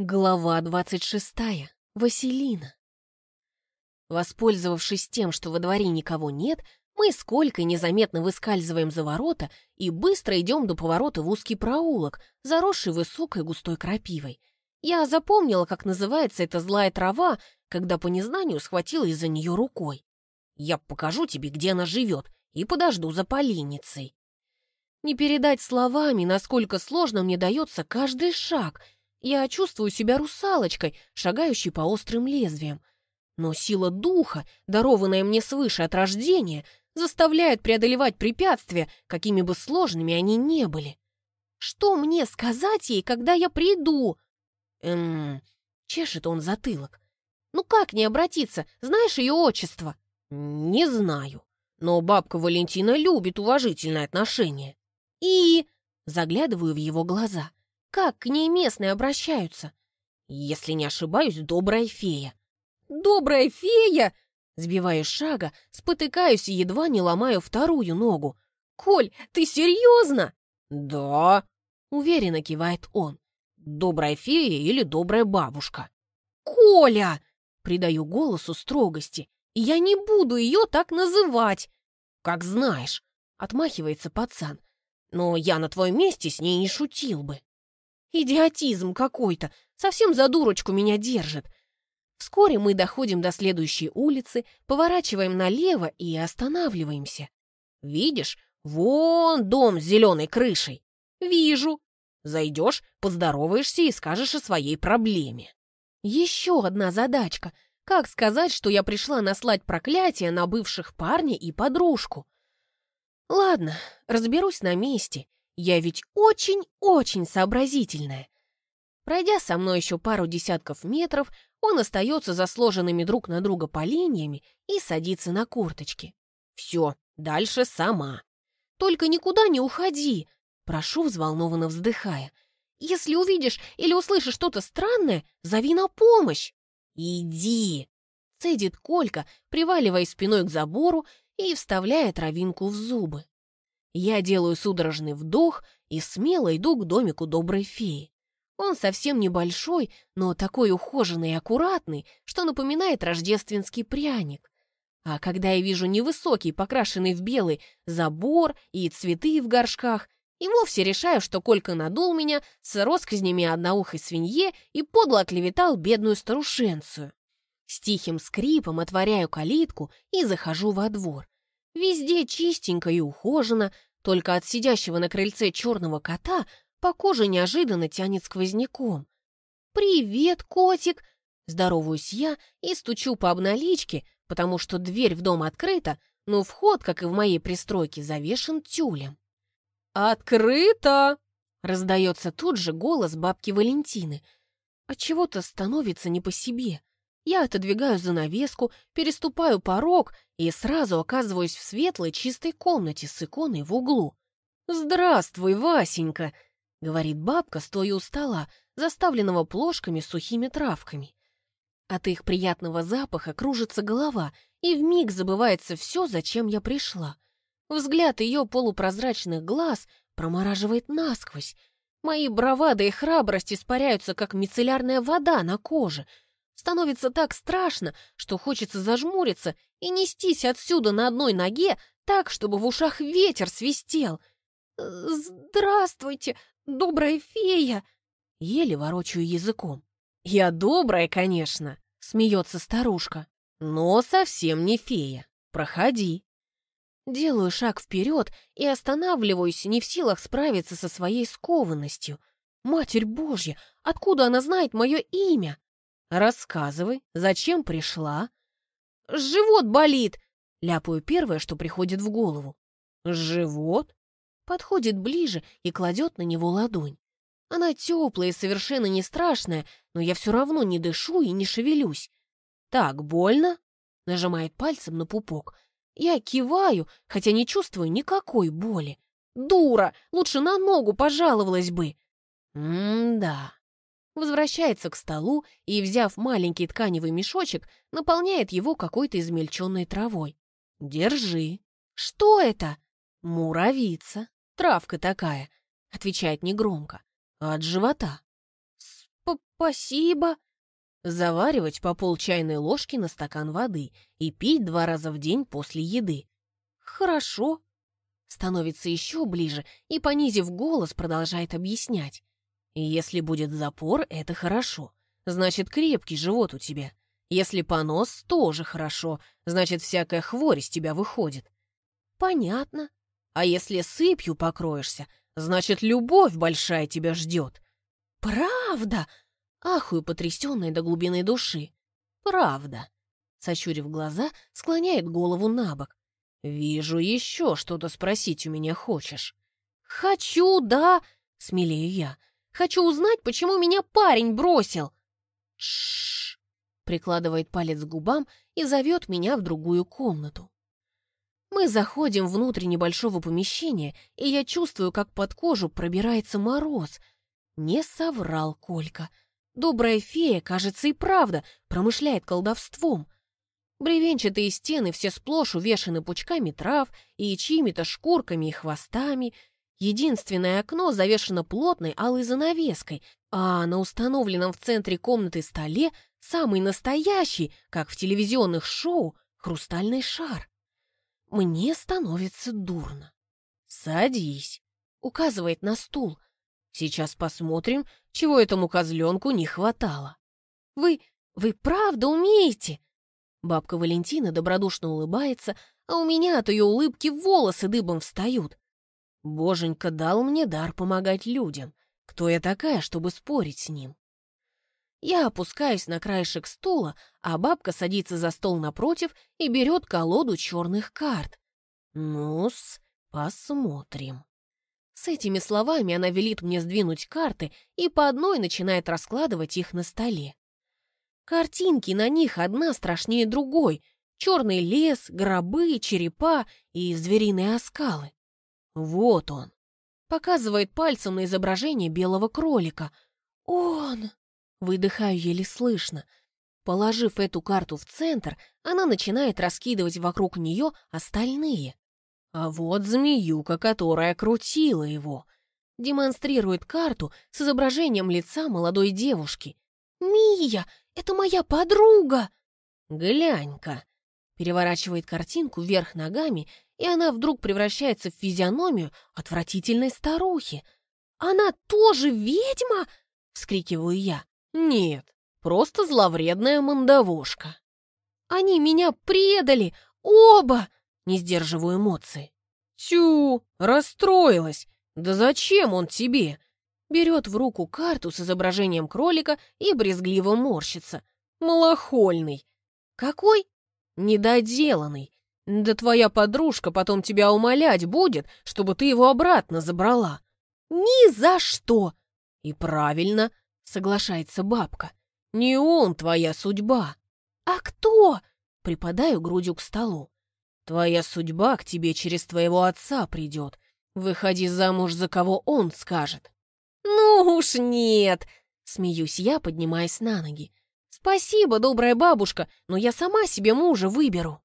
Глава двадцать шестая. Василина. Воспользовавшись тем, что во дворе никого нет, мы с Колькой незаметно выскальзываем за ворота и быстро идем до поворота в узкий проулок, заросший высокой густой крапивой. Я запомнила, как называется эта злая трава, когда по незнанию схватила из-за нее рукой. Я покажу тебе, где она живет, и подожду за поленницей. Не передать словами, насколько сложно мне дается каждый шаг — я чувствую себя русалочкой, шагающей по острым лезвиям. Но сила духа, дарованная мне свыше от рождения, заставляет преодолевать препятствия, какими бы сложными они не были. Что мне сказать ей, когда я приду? Эм, чешет он затылок. Ну как не обратиться, знаешь ее отчество? Не знаю, но бабка Валентина любит уважительное отношение. И... Заглядываю в его глаза. Как к ней местные обращаются? Если не ошибаюсь, добрая фея. Добрая фея? Сбиваю шага, спотыкаюсь и едва не ломаю вторую ногу. «Коль, ты серьезно?» «Да», — уверенно кивает он. «Добрая фея или добрая бабушка?» «Коля!» — придаю голосу строгости. «Я не буду ее так называть!» «Как знаешь», — отмахивается пацан. «Но я на твоем месте с ней не шутил бы». Идиотизм какой-то, совсем за дурочку меня держит. Вскоре мы доходим до следующей улицы, поворачиваем налево и останавливаемся. Видишь, вон дом с зеленой крышей. Вижу. Зайдешь, поздороваешься и скажешь о своей проблеме. Еще одна задачка. Как сказать, что я пришла наслать проклятие на бывших парня и подружку? Ладно, разберусь на месте я ведь очень-очень сообразительная. Пройдя со мной еще пару десятков метров, он остается за сложенными друг на друга поленьями и садится на курточки. «Все, дальше сама. Только никуда не уходи!» Прошу, взволнованно вздыхая. «Если увидишь или услышишь что-то странное, зови на помощь!» «Иди!» Цедит Колька, приваливаясь спиной к забору и вставляя травинку в зубы. Я делаю судорожный вдох и смело иду к домику доброй феи. Он совсем небольшой, но такой ухоженный и аккуратный, что напоминает рождественский пряник. А когда я вижу невысокий, покрашенный в белый, забор и цветы в горшках, и вовсе решаю, что Колька надул меня с росказнями одноухой свинье и подло оклеветал бедную старушенцию. С тихим скрипом отворяю калитку и захожу во двор. Везде чистенько и ухожено, только от сидящего на крыльце черного кота по коже неожиданно тянет сквозняком. «Привет, котик!» Здороваюсь я и стучу по обналичке, потому что дверь в дом открыта, но вход, как и в моей пристройке, завешен тюлем. «Открыто!» — раздается тут же голос бабки Валентины. От чего то становится не по себе. Я отодвигаю занавеску, переступаю порог и сразу оказываюсь в светлой чистой комнате с иконой в углу. «Здравствуй, Васенька!» — говорит бабка, стоя у стола, заставленного плошками с сухими травками. От их приятного запаха кружится голова, и вмиг забывается все, зачем я пришла. Взгляд ее полупрозрачных глаз промораживает насквозь. Мои бравады и храбрость испаряются, как мицеллярная вода на коже — Становится так страшно, что хочется зажмуриться и нестись отсюда на одной ноге так, чтобы в ушах ветер свистел. «Здравствуйте, добрая фея!» Еле ворочаю языком. «Я добрая, конечно», — смеется старушка. «Но совсем не фея. Проходи». Делаю шаг вперед и останавливаюсь, не в силах справиться со своей скованностью. Матерь Божья, откуда она знает мое имя? «Рассказывай, зачем пришла?» «Живот болит!» — ляпаю первое, что приходит в голову. «Живот?» Подходит ближе и кладет на него ладонь. Она теплая и совершенно не страшная, но я все равно не дышу и не шевелюсь. «Так, больно?» — нажимает пальцем на пупок. Я киваю, хотя не чувствую никакой боли. «Дура! Лучше на ногу пожаловалась бы!» «М-да...» возвращается к столу и, взяв маленький тканевый мешочек, наполняет его какой-то измельченной травой. «Держи». «Что это?» «Муравица. Травка такая», — отвечает негромко. «От живота». «Спасибо». Заваривать по пол чайной ложки на стакан воды и пить два раза в день после еды. «Хорошо». Становится еще ближе и, понизив голос, продолжает объяснять. «Если будет запор, это хорошо. Значит, крепкий живот у тебя. Если понос, тоже хорошо. Значит, всякая хворь из тебя выходит». «Понятно. А если сыпью покроешься, значит, любовь большая тебя ждет». «Правда?» Ахую, потрясенная до глубины души. «Правда?» Сощурив глаза, склоняет голову на бок. «Вижу, еще что-то спросить у меня хочешь». «Хочу, да!» — смелею я. «Хочу узнать, почему меня парень бросил!» Шш! прикладывает палец к губам и зовет меня в другую комнату. Мы заходим внутрь небольшого помещения, и я чувствую, как под кожу пробирается мороз. Не соврал Колька. Добрая фея, кажется, и правда промышляет колдовством — Бревенчатые стены все сплошь увешаны пучками трав и чьими-то шкурками и хвостами. Единственное окно завешено плотной алой занавеской, а на установленном в центре комнаты столе самый настоящий, как в телевизионных шоу, хрустальный шар. Мне становится дурно. «Садись», — указывает на стул. «Сейчас посмотрим, чего этому козленку не хватало». «Вы... вы правда умеете?» Бабка Валентина добродушно улыбается, а у меня от ее улыбки волосы дыбом встают. Боженька дал мне дар помогать людям. Кто я такая, чтобы спорить с ним? Я опускаюсь на краешек стула, а бабка садится за стол напротив и берет колоду черных карт. Ну-с, посмотрим. С этими словами она велит мне сдвинуть карты и по одной начинает раскладывать их на столе. Картинки на них одна страшнее другой. Черный лес, гробы, черепа и звериные оскалы. Вот он. Показывает пальцем на изображение белого кролика. Он! Выдыхаю еле слышно. Положив эту карту в центр, она начинает раскидывать вокруг нее остальные. А вот змеюка, которая крутила его. Демонстрирует карту с изображением лица молодой девушки. «Мия, это моя подруга!» «Глянь-ка!» Переворачивает картинку вверх ногами, и она вдруг превращается в физиономию отвратительной старухи. «Она тоже ведьма?» — вскрикиваю я. «Нет, просто зловредная мандавошка». «Они меня предали! Оба!» — не сдерживаю эмоций. «Тю, расстроилась! Да зачем он тебе? берет в руку карту с изображением кролика и брезгливо морщится. Малохольный. Какой? Недоделанный. Да твоя подружка потом тебя умолять будет, чтобы ты его обратно забрала. Ни за что! И правильно, соглашается бабка. Не он твоя судьба. А кто? Припадаю грудью к столу. Твоя судьба к тебе через твоего отца придет. Выходи замуж за кого он скажет. «Ну уж нет!» — смеюсь я, поднимаясь на ноги. «Спасибо, добрая бабушка, но я сама себе мужа выберу».